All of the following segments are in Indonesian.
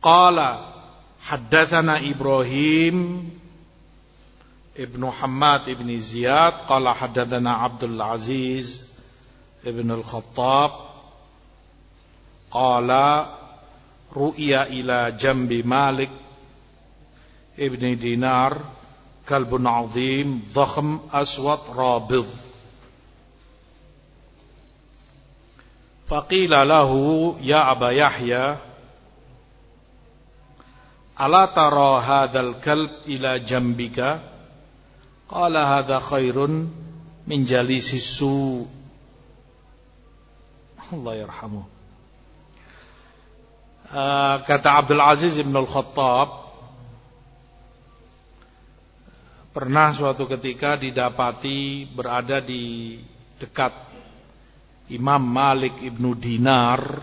qala haddatsana Ibrahim ibnu Hammad ibni Ziyad qala haddatsana Abdul Aziz ibn al-Khattab qala ru'ya ila jambi Malik ibni Dinar kalbun azim dhakham aswad rabid Faqila lahu ya Aba Yahya Ala tara hadzal kalb ila jambika? Qala hadza khairun min jalisi su. Allah yarhamu uh, Kata Abdul Aziz Ibn Al-Khattab Pernah suatu ketika didapati berada di dekat Imam Malik ibnu Dinar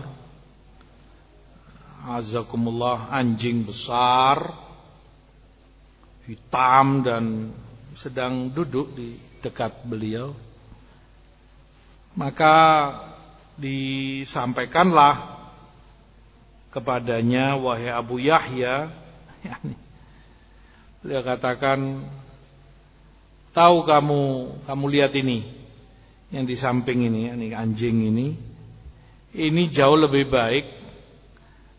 Azakumullah anjing besar Hitam dan sedang duduk di dekat beliau. Maka disampaikanlah kepadanya Wahai Abu Yahya Beliau katakan Tahu kamu, kamu lihat ini yang di samping ini, ini anjing ini, ini jauh lebih baik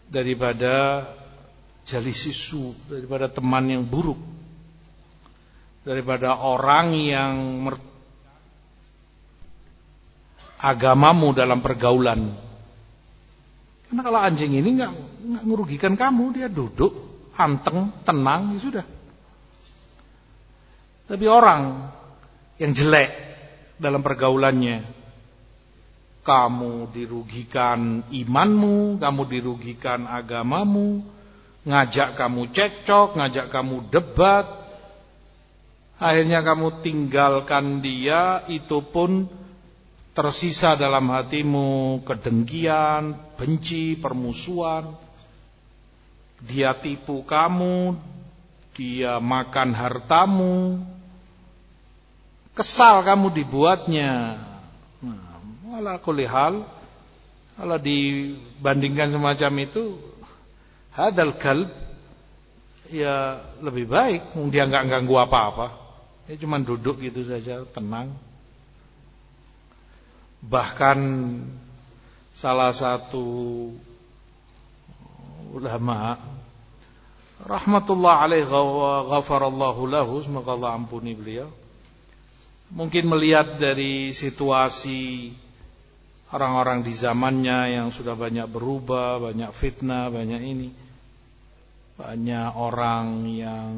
daripada jali sisu, daripada teman yang buruk, daripada orang yang agamamu dalam pergaulan. Karena kalau anjing ini nggak merugikan kamu, dia duduk, anteng, tenang, ya sudah. Tapi orang yang jelek, dalam pergaulannya. Kamu dirugikan imanmu, kamu dirugikan agamamu, ngajak kamu cekcok, ngajak kamu debat. Akhirnya kamu tinggalkan dia, itu pun tersisa dalam hatimu kedengkian, benci, permusuhan. Dia tipu kamu, dia makan hartamu, Kesal kamu dibuatnya. Ala kulihal kalau dibandingkan semacam itu hadal kalb ya lebih baik dia nggak ganggu apa-apa. Ya cuma duduk gitu saja, tenang. Bahkan salah satu ulama rahmatullah alaihi ghafarallahu lahu semoga Allah ampuni beliau Mungkin melihat dari situasi orang-orang di zamannya yang sudah banyak berubah, banyak fitnah, banyak ini. Banyak orang yang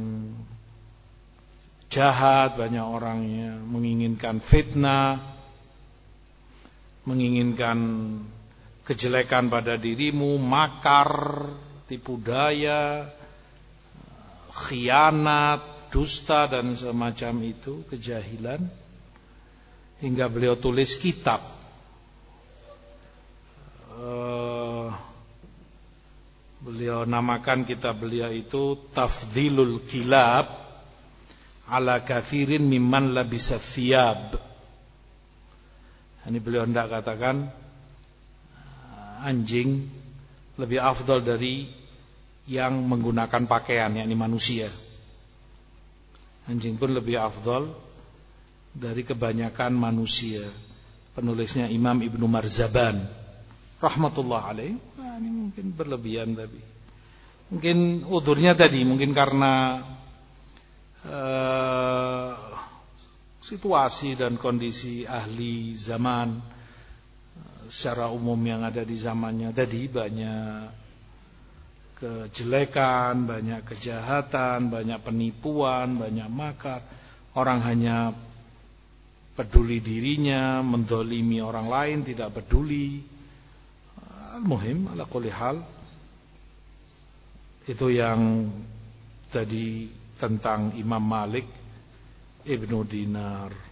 jahat, banyak orang yang menginginkan fitnah, menginginkan kejelekan pada dirimu, makar, tipu daya, khianat, dusta dan semacam itu, kejahilan hingga beliau tulis kitab beliau namakan kitab beliau itu Tafdilul Kilab ala kathirin mimman labisa thiyab. Ini beliau hendak katakan eh, anjing lebih afdal dari yang menggunakan pakaian yakni manusia. Anjing pun lebih afdal dari kebanyakan manusia. Penulisnya Imam Ibnu Marzaban rahmatullah alaih. Nah, ini mungkin berlebihan tapi mungkin udurnya tadi mungkin karena uh, situasi dan kondisi ahli zaman uh, secara umum yang ada di zamannya tadi banyak kejelekan, banyak kejahatan, banyak penipuan, banyak makar. Orang hanya peduli dirinya, mendolimi orang lain, tidak peduli. Al-muhim, ala kulli hal. Itu yang tadi tentang Imam Malik Ibnu Dinar.